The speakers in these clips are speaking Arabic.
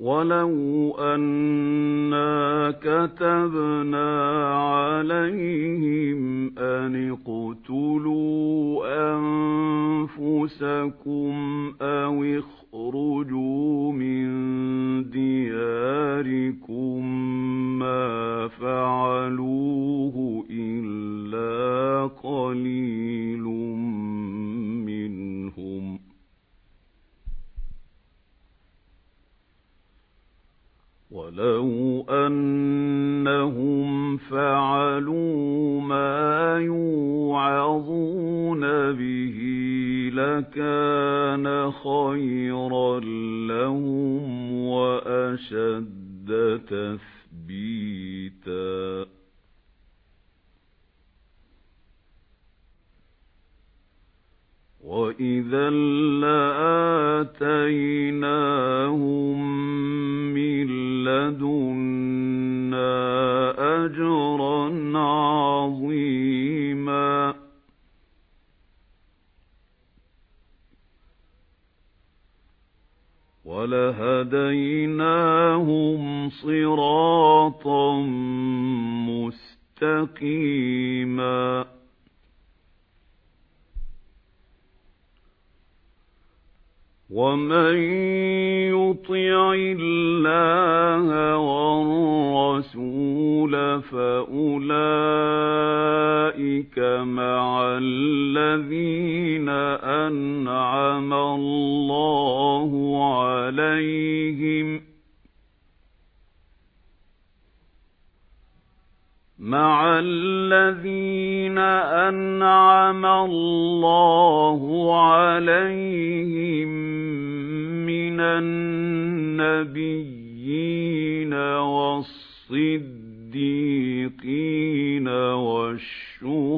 وَلَوْ أَنَّا كَتَبْنَا عَلَيْهِمْ أَنِ اقْتُلُوا أَنفُسَكُمْ وَلَوْ أَنَّهُمْ فَعَلُوا مَا يُوعَظُونَ بِهِ لَكَانَ خَيْرًا لَّهُمْ وَأَشَدَّ تَثْبِيتًا. وَإِذًا لَّآتَيْنَاهُم وَلَهَدَيْنَاهُمْ صِرَاطًا مُّسْتَقِيمًا. وَمَن يُطِعِ اللَّهَ وَالرَّسُولَ فَأُولَٰئِكَ مَعَ الَّذِينَ أَنْعَمَ اللَّهُ عَلَيْهِم مَعَ الَّذِينَ أَنْعَمَ اللَّهُ عَلَيْهِم مِّنَ النَّبِيِّينَ وَالصِّدِّيقِينَ وَالشُّهَدَاءِ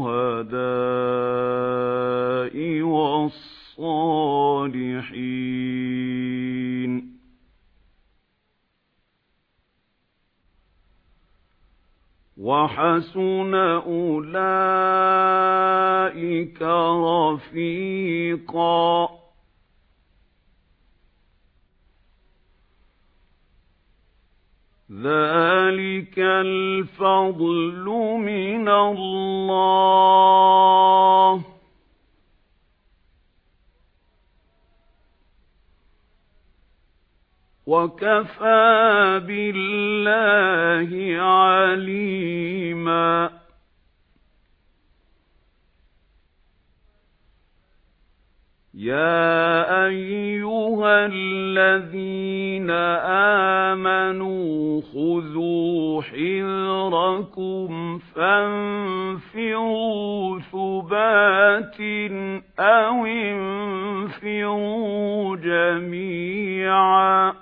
وَحَسُنَ أُولَٰئِكَ رَفِيقًا. ذَلِكَ الْفَضْلُ مِنَ اللَّهِ. وَكَفَىٰ بِاللَّهِ عَلِيمًا. يَا أَيُّهَا الَّذِينَ آمَنُوا خُذُوا حِذْرَكُمْ فَانفِرُوا ثُبَاتٍ أَوِ انفِرُوا جَمِيعًا.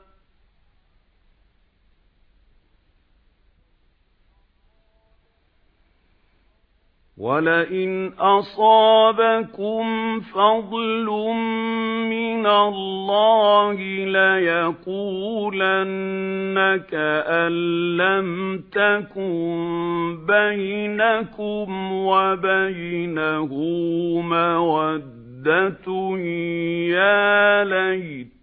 وَلَئِنْ أَصَابَكُمْ فَضْلٌ مِّنَ اللَّهِ لَيَقُولَنَّ كَأَن لَّمْ تَكُن بَيْنَكُمْ وَبَيْنَهُ مَوَدَّةٌ يَا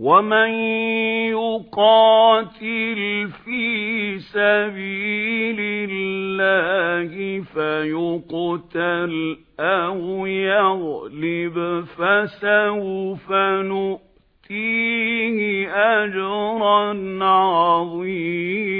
وَمَن يُقَاتِلْ فِي سَبِيلِ اللَّهِ فَيُقْتَلْ أَوْ يَغْلِبْ فَسَوْفَ نُؤْتِيهِ أَجْرًا عَظِيمًا